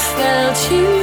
felt you